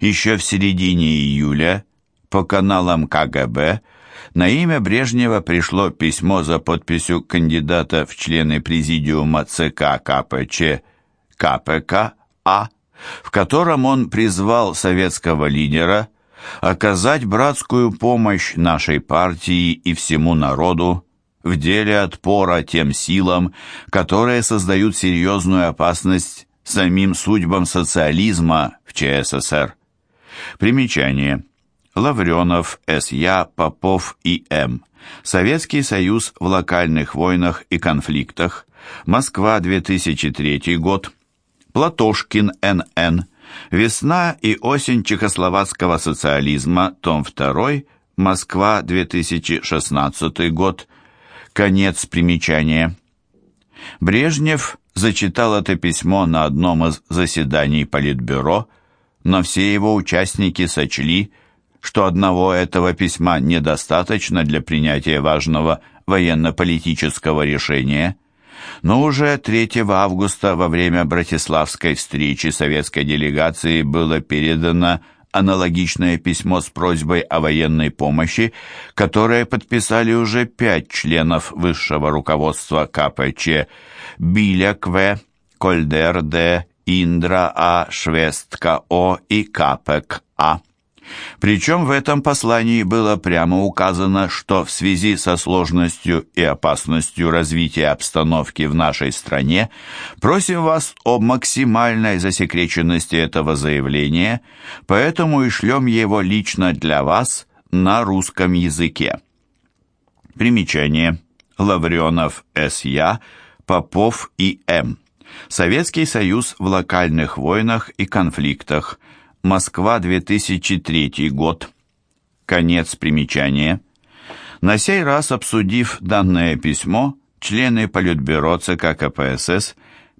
Еще в середине июля по каналам КГБ на имя Брежнева пришло письмо за подписью кандидата в члены президиума ЦК КПЧ КПК А, в котором он призвал советского лидера оказать братскую помощь нашей партии и всему народу в деле отпора тем силам, которые создают серьезную опасность самим судьбам социализма в ЧССР. Примечание. Лавренов, С.Я., Попов и М. Советский Союз в локальных войнах и конфликтах. Москва, 2003 год. Платошкин, Н.Н. Весна и осень чехословацкого социализма, том 2, Москва, 2016 год. Конец примечания. Брежнев зачитал это письмо на одном из заседаний Политбюро, но все его участники сочли, что одного этого письма недостаточно для принятия важного военно-политического решения. Но уже 3 августа во время Братиславской встречи советской делегации было передано аналогичное письмо с просьбой о военной помощи, которое подписали уже пять членов высшего руководства КПЧ Биляк В, Кольдер Д, Индра А, Швестка О и Капек А. Причем в этом послании было прямо указано, что в связи со сложностью и опасностью развития обстановки в нашей стране просим вас о максимальной засекреченности этого заявления, поэтому и шлем его лично для вас на русском языке. Примечание. Лавренов С.Я., Попов И. Советский Союз в локальных войнах и конфликтах – Москва, 2003 год. Конец примечания. На сей раз, обсудив данное письмо, члены Политбюро ЦК КПСС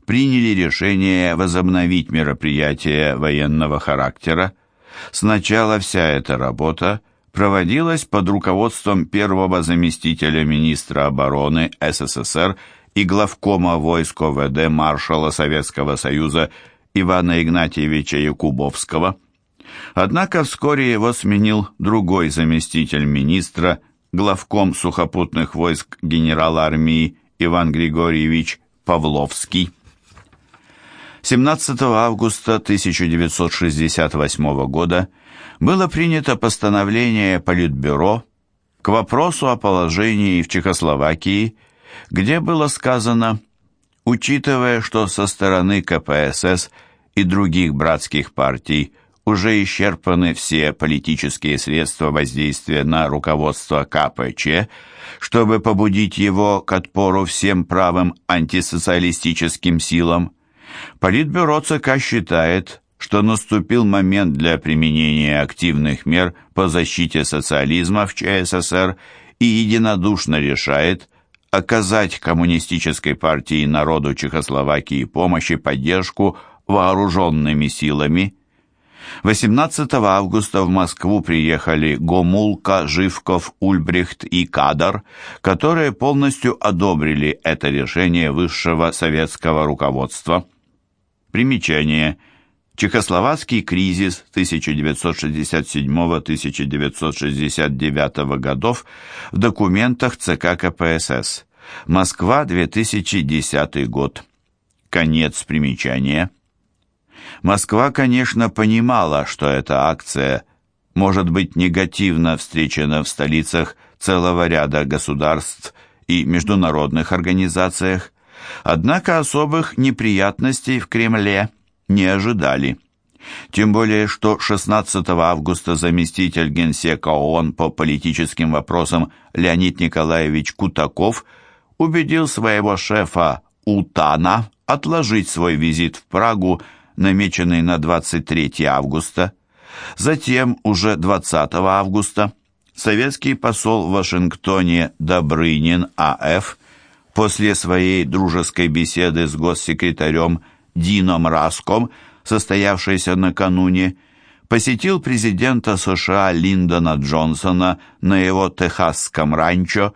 приняли решение возобновить мероприятия военного характера. Сначала вся эта работа проводилась под руководством первого заместителя министра обороны СССР и главкома войск ОВД маршала Советского Союза Ивана Игнатьевича Якубовского. Однако вскоре его сменил другой заместитель министра, главком сухопутных войск генерал армии Иван Григорьевич Павловский. 17 августа 1968 года было принято постановление Политбюро к вопросу о положении в Чехословакии, где было сказано, учитывая, что со стороны КПСС – и других братских партий уже исчерпаны все политические средства воздействия на руководство КПЧ, чтобы побудить его к отпору всем правым антисоциалистическим силам. Политбюро ЦК считает, что наступил момент для применения активных мер по защите социализма в ЧССР и единодушно решает оказать коммунистической партии и народу Чехословакии помощь и поддержку вооруженными силами. 18 августа в Москву приехали Гомулка, Живков, Ульбрихт и Кадар, которые полностью одобрили это решение высшего советского руководства. Примечание. Чехословацкий кризис 1967-1969 годов в документах ЦК КПСС. Москва, 2010 год. Конец примечания. Москва, конечно, понимала, что эта акция может быть негативно встречена в столицах целого ряда государств и международных организациях, однако особых неприятностей в Кремле не ожидали. Тем более, что 16 августа заместитель генсека ООН по политическим вопросам Леонид Николаевич Кутаков убедил своего шефа Утана отложить свой визит в Прагу намеченный на 23 августа. Затем, уже 20 августа, советский посол в Вашингтоне Добрынин А.Ф. после своей дружеской беседы с госсекретарем Дином Раском, состоявшейся накануне, посетил президента США Линдона Джонсона на его техасском ранчо,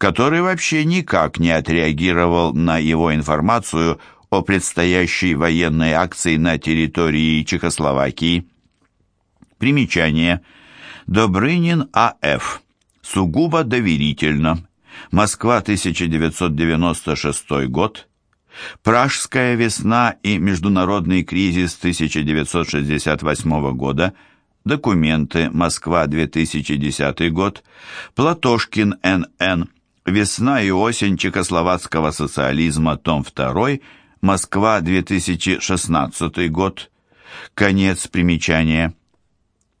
который вообще никак не отреагировал на его информацию о предстоящей военной акции на территории Чехословакии. Примечание. Добрынин А.Ф. Сугубо доверительно. Москва, 1996 год. Пражская весна и международный кризис 1968 года. Документы. Москва, 2010 год. Платошкин Н.Н. Весна и осень чехословацкого социализма. Том 2. Москва, 2016 год. Конец примечания.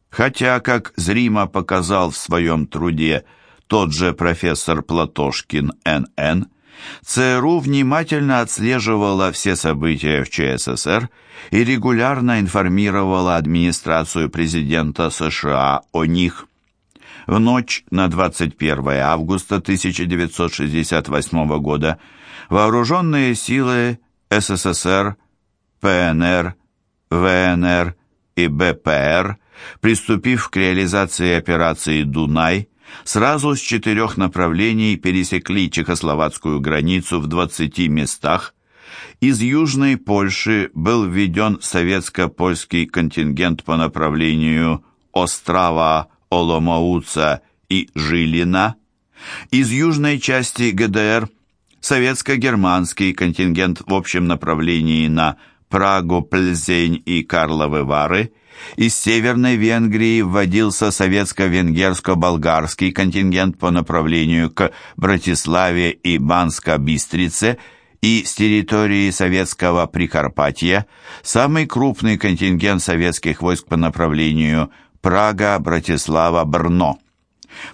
Хотя, как зримо показал в своем труде тот же профессор Платошкин Н.Н., ЦРУ внимательно отслеживала все события в ЧССР и регулярно информировала администрацию президента США о них. В ночь на 21 августа 1968 года вооруженные силы СССР, ПНР, ВНР и БПР, приступив к реализации операции «Дунай», сразу с четырех направлений пересекли чехословацкую границу в 20 местах. Из Южной Польши был введен советско-польский контингент по направлению Острава, Оломоуца и Жилина. Из южной части ГДР советско-германский контингент в общем направлении на Прагу, Пльзень и Карловы Вары – из Северной Венгрии вводился советско-венгерско-болгарский контингент по направлению к Братиславе и Банско-Бистрице, и с территории советского Прикарпатья самый крупный контингент советских войск по направлению Прага, Братислава, Брно.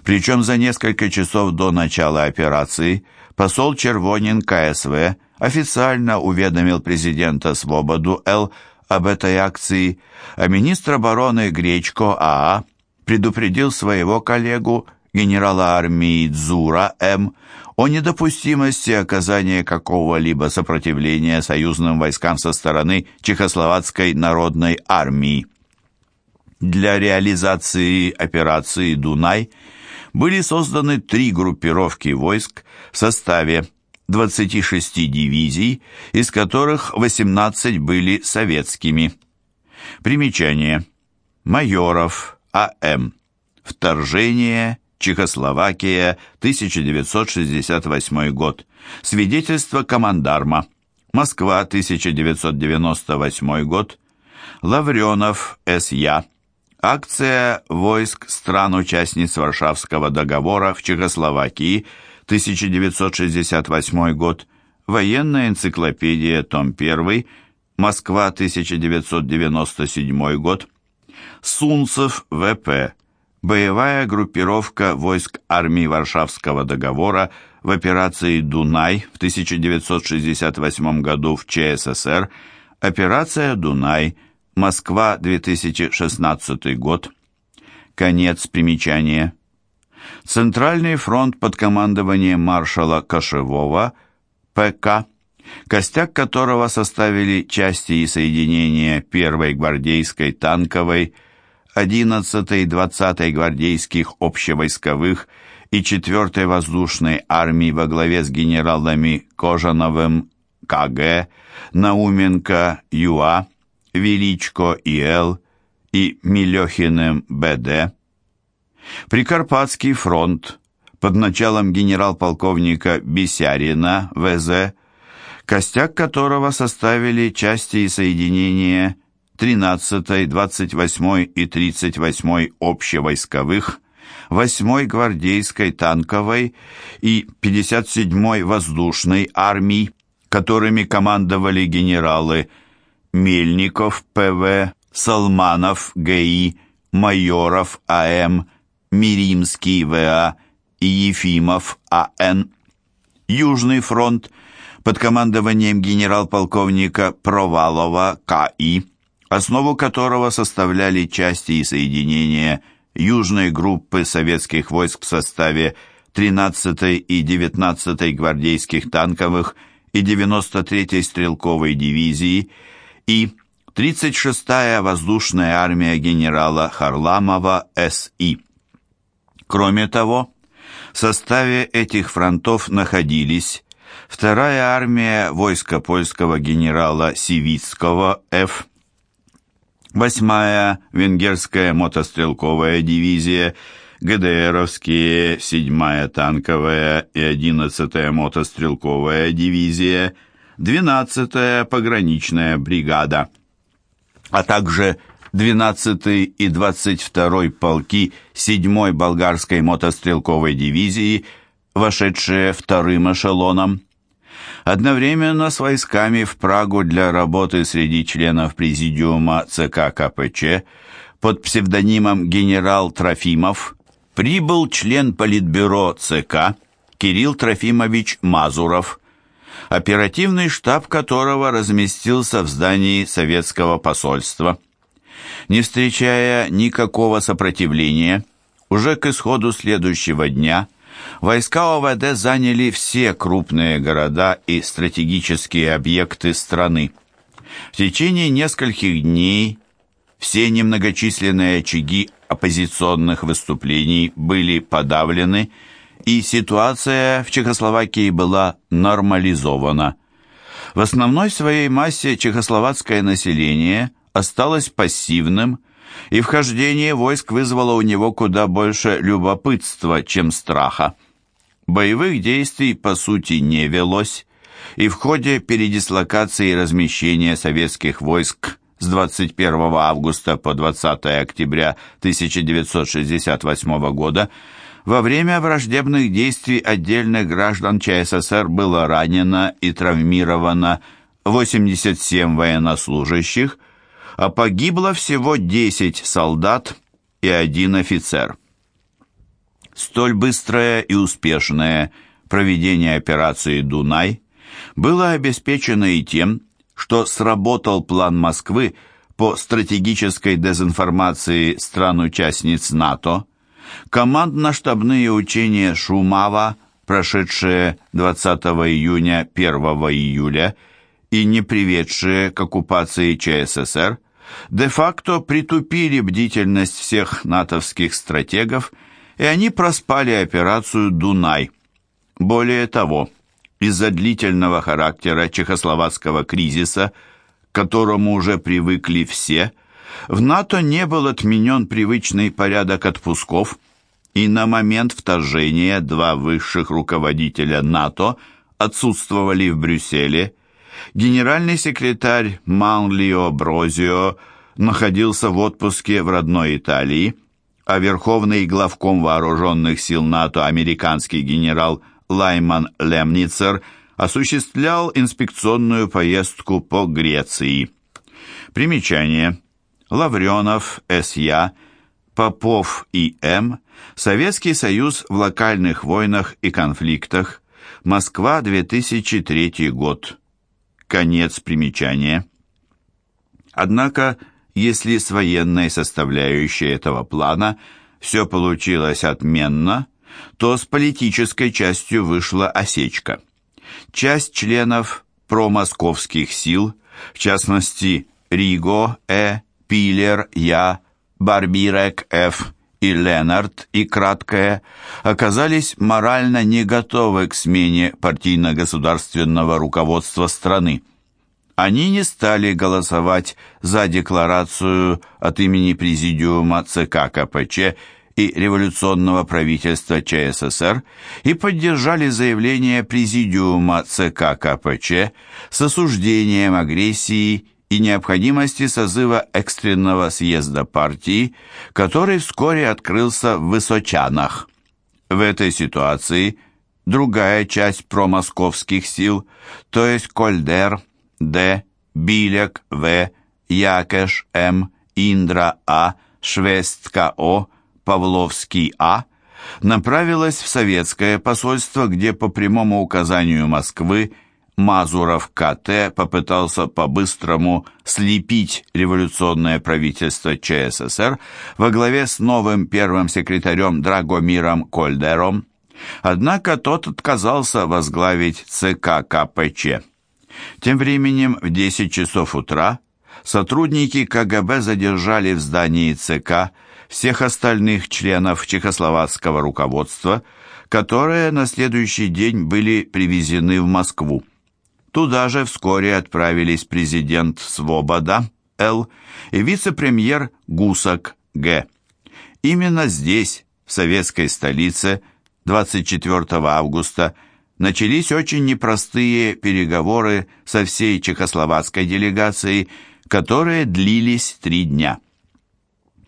Причем за несколько часов до начала операции посол Червонин КСВ официально уведомил президента Свободу Л об этой акции, а министр обороны Гречко АА предупредил своего коллегу генерала армии Дзура М. о недопустимости оказания какого-либо сопротивления союзным войскам со стороны Чехословацкой народной армии. Для реализации операции «Дунай» были созданы три группировки войск в составе 26 дивизий, из которых 18 были советскими. Примечание. Майоров, А.М. Вторжение, Чехословакия, 1968 год. Свидетельство командарма. Москва, 1998 год. Лавренов, С.Я. Акция войск стран-участниц Варшавского договора в Чехословакии – 1968 год, Военная энциклопедия, том 1, Москва, 1997 год, Сунцев, В.П., боевая группировка войск армии Варшавского договора в операции «Дунай» в 1968 году в ЧССР, операция «Дунай», Москва, 2016 год. Конец примечания. Центральный фронт под командованием маршала Кошевого, ПК, костяк которого составили части и соединения 1-й гвардейской танковой, 11-й и 20-й гвардейских общевойсковых и 4-й воздушной армии во главе с генералами Кожановым КГ, Науменко ЮА, Величко ИЛ и Милехиным БД, Прикарпатский фронт. Под началом генерал-полковника Бесярина ВЗ, костяк которого составили части и соединения 13-й, 28-й и 38-й общевойсковых, 8-й гвардейской танковой и 57-й воздушной армий, которыми командовали генералы Мельников ПВ, Салманов ГИ, Майоров АМ, Миримский В.А. и Ефимов А.Н. Южный фронт под командованием генерал-полковника Провалова К.И., основу которого составляли части и соединения южной группы советских войск в составе 13-й и 19-й гвардейских танковых и 93-й стрелковой дивизии и 36-я воздушная армия генерала Харламова С.И. Кроме того, в составе этих фронтов находились вторая армия войска польского генерала Сивицкого Ф., 8-я венгерская мотострелковая дивизия, ГДРовские 7-я танковая и 11-я мотострелковая дивизия, 12-я пограничная бригада, а также 12-й и 22-й полки 7-й болгарской мотострелковой дивизии, вошедшие вторым эшелоном. Одновременно с войсками в Прагу для работы среди членов президиума ЦК КПЧ под псевдонимом генерал Трофимов прибыл член Политбюро ЦК Кирилл Трофимович Мазуров, оперативный штаб которого разместился в здании советского посольства. Не встречая никакого сопротивления, уже к исходу следующего дня войска ОВД заняли все крупные города и стратегические объекты страны. В течение нескольких дней все немногочисленные очаги оппозиционных выступлений были подавлены, и ситуация в Чехословакии была нормализована. В основной своей массе чехословацкое население осталось пассивным, и вхождение войск вызвало у него куда больше любопытства, чем страха. Боевых действий, по сути, не велось, и в ходе передислокации и размещения советских войск с 21 августа по 20 октября 1968 года во время враждебных действий отдельных граждан ЧССР было ранено и травмировано 87 военнослужащих, а погибло всего 10 солдат и один офицер. Столь быстрое и успешное проведение операции «Дунай» было обеспечено и тем, что сработал план Москвы по стратегической дезинформации стран-участниц НАТО, командно-штабные учения Шумава, прошедшие 20 июня 1 июля и не приведшие к оккупации ЧССР, де-факто притупили бдительность всех натовских стратегов, и они проспали операцию «Дунай». Более того, из-за длительного характера чехословацкого кризиса, к которому уже привыкли все, в НАТО не был отменен привычный порядок отпусков, и на момент вторжения два высших руководителя НАТО отсутствовали в Брюсселе – Генеральный секретарь Манлио Брозио находился в отпуске в родной Италии, а верховный главком вооруженных сил НАТО американский генерал Лайман Лемницер осуществлял инспекционную поездку по Греции. Примечание. Лавренов, С.Я., Попов И.М., Советский Союз в локальных войнах и конфликтах, Москва, 2003 год. Конец примечания. Однако, если с военной составляющей этого плана все получилось отменно, то с политической частью вышла осечка. Часть членов промосковских сил, в частности Риго, Э, Пилер, Я, Барбирек, Ф, и Ленард, и краткое, оказались морально не готовы к смене партийно-государственного руководства страны. Они не стали голосовать за декларацию от имени Президиума ЦК КПЧ и революционного правительства ЧССР и поддержали заявление Президиума ЦК КПЧ с осуждением агрессии и необходимости созыва экстренного съезда партии, который вскоре открылся в Высочанах. В этой ситуации другая часть промосковских сил, то есть Кольдер, Д, Билек, В, Якеш, М, Индра, А, Швестка, О, Павловский, А, направилась в советское посольство, где по прямому указанию Москвы Мазуров КТ попытался по-быстрому слепить революционное правительство ЧССР во главе с новым первым секретарем Драгомиром Кольдером. Однако тот отказался возглавить ЦК КПЧ. Тем временем в 10 часов утра сотрудники КГБ задержали в здании ЦК всех остальных членов чехословацкого руководства, которые на следующий день были привезены в Москву. Туда же вскоре отправились президент Свобода Л. и вице-премьер Гусак Г. Именно здесь, в советской столице, 24 августа, начались очень непростые переговоры со всей чехословацкой делегацией, которые длились три дня.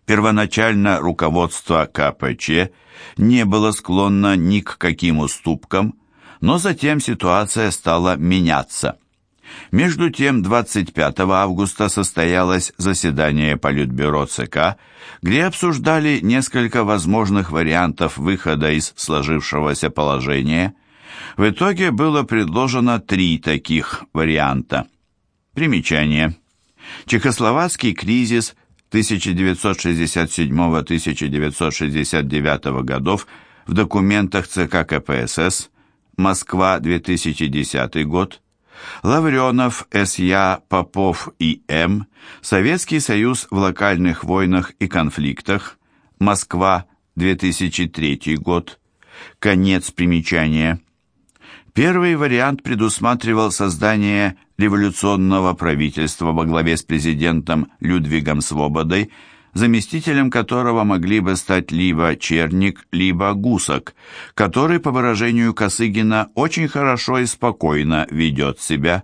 Первоначально руководство КПЧ не было склонно ни к каким уступкам, но затем ситуация стала меняться. Между тем, 25 августа состоялось заседание Политбюро ЦК, где обсуждали несколько возможных вариантов выхода из сложившегося положения. В итоге было предложено три таких варианта. Примечание. Чехословацкий кризис 1967-1969 годов в документах ЦК КПСС, Москва, 2010 год, Лавренов, С.Я., Попов и М., Советский Союз в локальных войнах и конфликтах, Москва, 2003 год, конец примечания. Первый вариант предусматривал создание революционного правительства во главе с президентом Людвигом Свободой, заместителем которого могли бы стать либо Черник, либо Гусак, который, по выражению Косыгина, очень хорошо и спокойно ведет себя.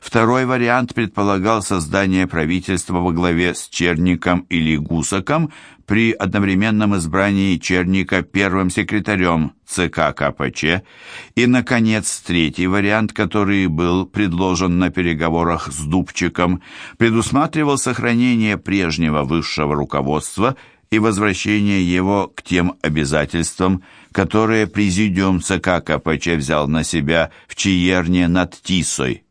Второй вариант предполагал создание правительства во главе с Черником или Гусаком при одновременном избрании Черника первым секретарем ЦК КПЧ и, наконец, третий вариант, который был предложен на переговорах с Дубчиком, предусматривал сохранение прежнего высшего руководства и возвращение его к тем обязательствам, которые Президиум ЦК КПЧ взял на себя в Чиерне над Тисой.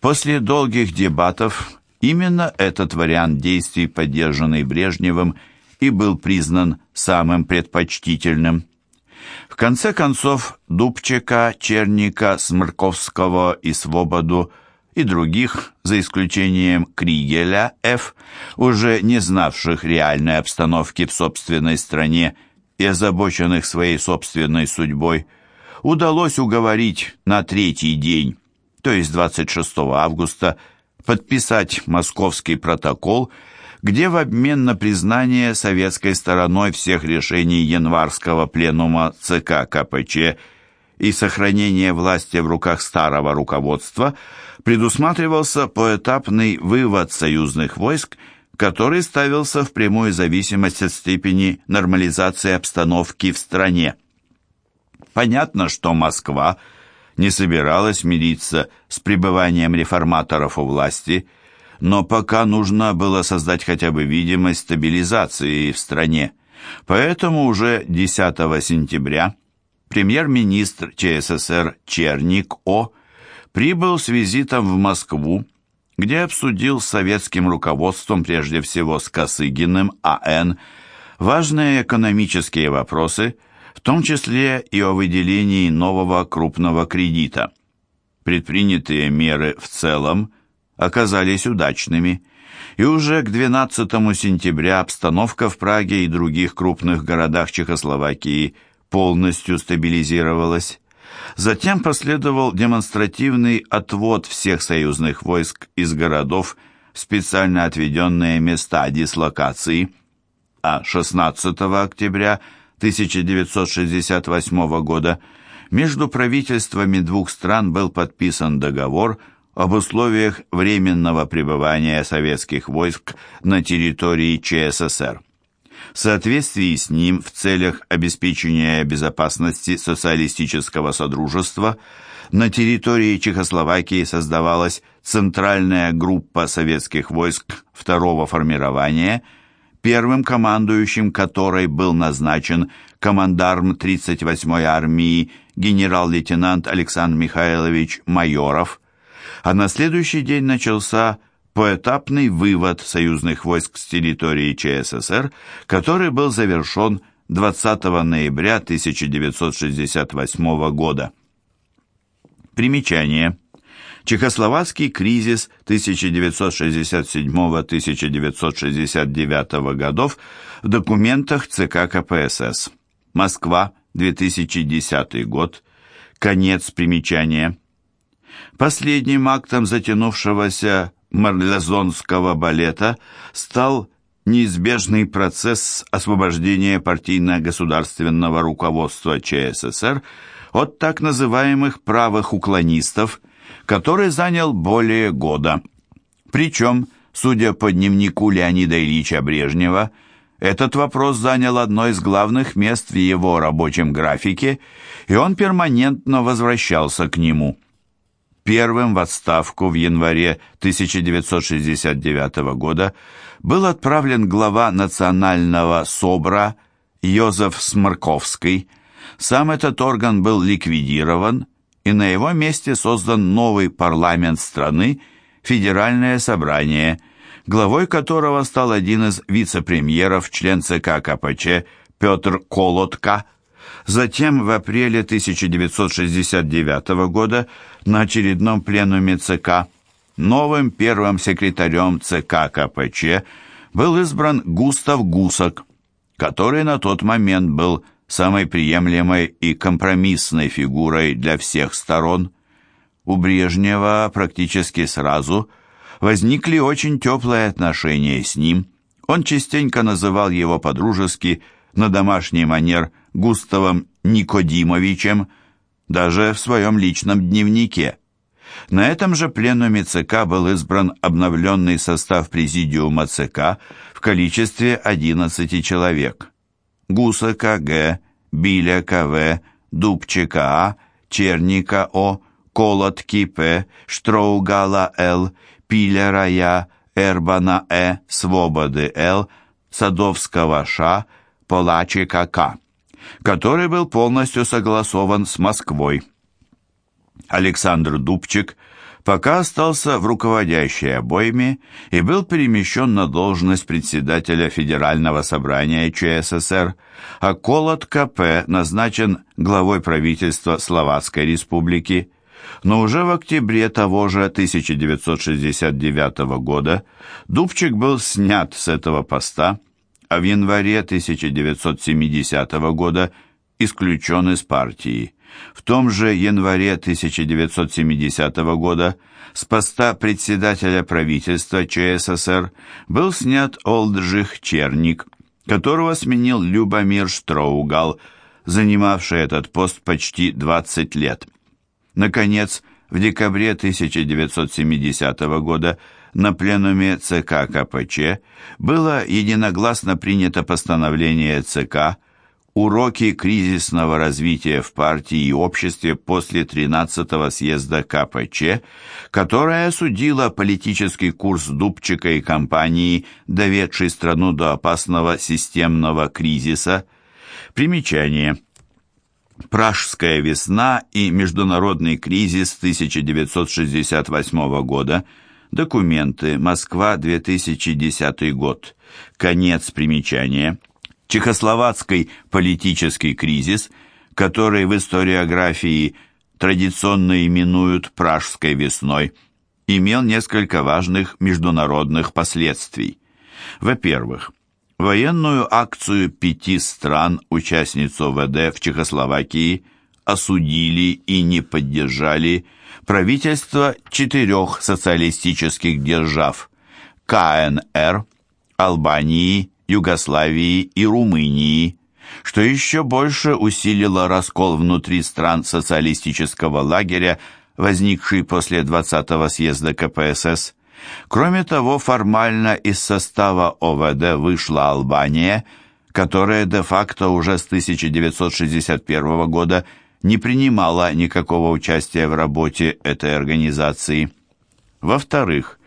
После долгих дебатов именно этот вариант действий, поддержанный Брежневым, и был признан самым предпочтительным. В конце концов, Дубчика, Черника, Смырковского и Свободу и других, за исключением Кригеля Ф., уже не знавших реальной обстановки в собственной стране и озабоченных своей собственной судьбой, удалось уговорить на третий день, то есть 26 августа, подписать московский протокол – где в обмен на признание советской стороной всех решений январского пленума ЦК КПЧ и сохранение власти в руках старого руководства предусматривался поэтапный вывод союзных войск, который ставился в прямую зависимость от степени нормализации обстановки в стране. Понятно, что Москва не собиралась мириться с пребыванием реформаторов у власти – но пока нужно было создать хотя бы видимость стабилизации в стране. Поэтому уже 10 сентября премьер-министр ЧССР Черник О. прибыл с визитом в Москву, где обсудил с советским руководством, прежде всего с Косыгиным А.Н., важные экономические вопросы, в том числе и о выделении нового крупного кредита. Предпринятые меры в целом оказались удачными, и уже к 12 сентября обстановка в Праге и других крупных городах Чехословакии полностью стабилизировалась. Затем последовал демонстративный отвод всех союзных войск из городов в специально отведенные места дислокации, а 16 октября 1968 года между правительствами двух стран был подписан договор об условиях временного пребывания советских войск на территории ЧССР. В соответствии с ним в целях обеспечения безопасности социалистического содружества на территории Чехословакии создавалась Центральная группа советских войск второго формирования, первым командующим которой был назначен командарм 38-й армии генерал-лейтенант Александр Михайлович Майоров – а на следующий день начался поэтапный вывод союзных войск с территории ЧССР, который был завершен 20 ноября 1968 года. Примечание. Чехословацкий кризис 1967-1969 годов в документах ЦК КПСС. Москва, 2010 год. Конец примечания. Последним актом затянувшегося марлезонского балета стал неизбежный процесс освобождения партийно-государственного руководства ЧССР от так называемых правых уклонистов, который занял более года. Причем, судя по дневнику Леонида Ильича Брежнева, этот вопрос занял одно из главных мест в его рабочем графике, и он перманентно возвращался к нему. Первым в отставку в январе 1969 года был отправлен глава национального СОБРа Йозеф Сморковский. Сам этот орган был ликвидирован, и на его месте создан новый парламент страны, Федеральное собрание, главой которого стал один из вице-премьеров, член ЦК КПЧ Петр Колотко. Затем в апреле 1969 года на очередном пленуме ЦК новым первым секретарем ЦК КПЧ был избран Густав Гусак, который на тот момент был самой приемлемой и компромиссной фигурой для всех сторон. У Брежнева практически сразу возникли очень теплые отношения с ним. Он частенько называл его по-дружески на домашний манер Густавом Никодимовичем, даже в своем личном дневнике. На этом же пленуме ЦК был избран обновленный состав президиума ЦК в количестве 11 человек. Гусака Г., Биля КВ, Дубчика А, Черника О, Колотки П, Штроугала Л, Пилера Я, Эрбана Э, Свободы Л, Садовского Ш, Полачика К, который был полностью согласован с Москвой. Александр Дубчик пока остался в руководящей обойме и был перемещен на должность председателя Федерального собрания ЧССР, а Колот КП назначен главой правительства Словацкой Республики. Но уже в октябре того же 1969 года Дубчик был снят с этого поста, а в январе 1970 года исключен из партии. В том же январе 1970 года с поста председателя правительства ЧССР был снят Олджих Черник, которого сменил Любомир Штроугал, занимавший этот пост почти 20 лет. Наконец, в декабре 1970 года на пленуме ЦК КПЧ было единогласно принято постановление ЦК Уроки кризисного развития в партии и обществе после 13-го съезда КПЧ, которая осудила политический курс Дубчика и компании, доведший страну до опасного системного кризиса. Примечание. Пражская весна и международный кризис 1968 года. Документы. Москва, 2010 год. Конец примечания. Чехословацкий политический кризис, который в историографии традиционно именуют «Пражской весной», имел несколько важных международных последствий. Во-первых, военную акцию пяти стран, участниц ОВД в Чехословакии, осудили и не поддержали правительства четырех социалистических держав – КНР, Албании, Югославии и Румынии, что еще больше усилило раскол внутри стран социалистического лагеря, возникший после 20-го съезда КПСС. Кроме того, формально из состава ОВД вышла Албания, которая де-факто уже с 1961 года не принимала никакого участия в работе этой организации. Во-вторых,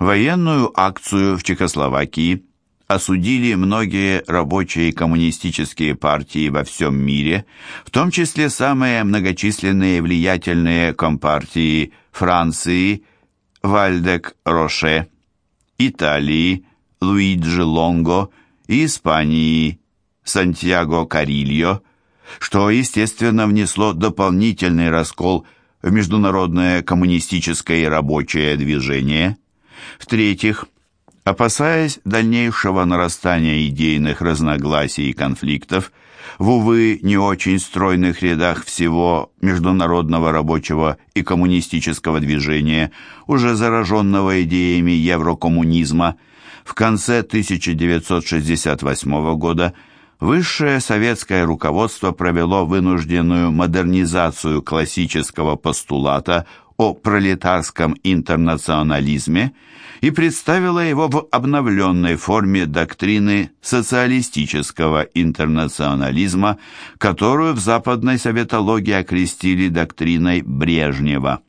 военную акцию в Чехословакии осудили многие рабочие коммунистические партии во всем мире, в том числе самые многочисленные влиятельные компартии Франции, Вальдек Роше, Италии, Луиджи Лонго и Испании, Сантьяго Карильо, что, естественно, внесло дополнительный раскол в международное коммунистическое и рабочее движение. В-третьих, Опасаясь дальнейшего нарастания идейных разногласий и конфликтов, в, увы, не очень стройных рядах всего международного рабочего и коммунистического движения, уже зараженного идеями еврокоммунизма, в конце 1968 года высшее советское руководство провело вынужденную модернизацию классического постулата о пролетарском интернационализме и представила его в обновленной форме доктрины социалистического интернационализма, которую в западной советологии окрестили доктриной Брежнева.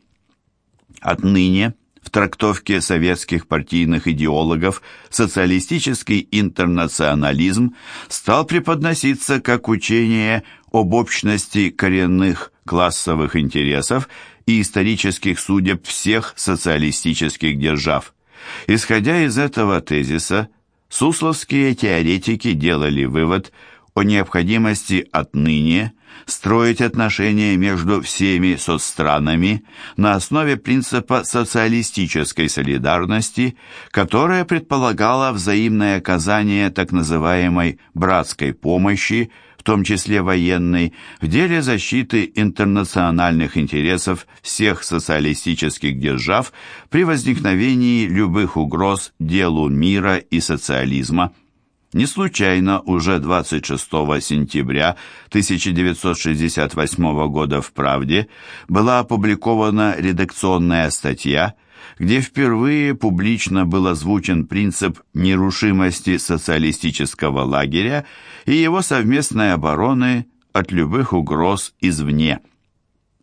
Отныне в трактовке советских партийных идеологов социалистический интернационализм стал преподноситься как учение об общности коренных классовых интересов и исторических судеб всех социалистических держав. Исходя из этого тезиса, сусловские теоретики делали вывод о необходимости отныне строить отношения между всеми соцстранами на основе принципа социалистической солидарности, которая предполагала взаимное оказание так называемой «братской помощи», том числе военной, в деле защиты интернациональных интересов всех социалистических держав при возникновении любых угроз делу мира и социализма. Не случайно уже 26 сентября 1968 года в «Правде» была опубликована редакционная статья, где впервые публично был озвучен принцип нерушимости социалистического лагеря и его совместной обороны от любых угроз извне.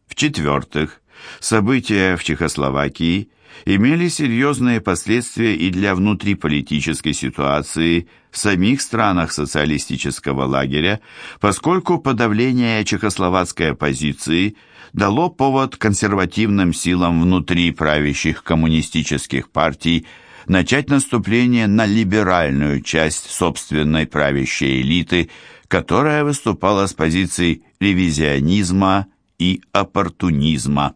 В-четвертых, события в Чехословакии имели серьезные последствия и для внутриполитической ситуации в самих странах социалистического лагеря, поскольку подавление чехословацкой оппозиции дало повод консервативным силам внутри правящих коммунистических партий начать наступление на либеральную часть собственной правящей элиты, которая выступала с позиций ревизионизма и оппортунизма.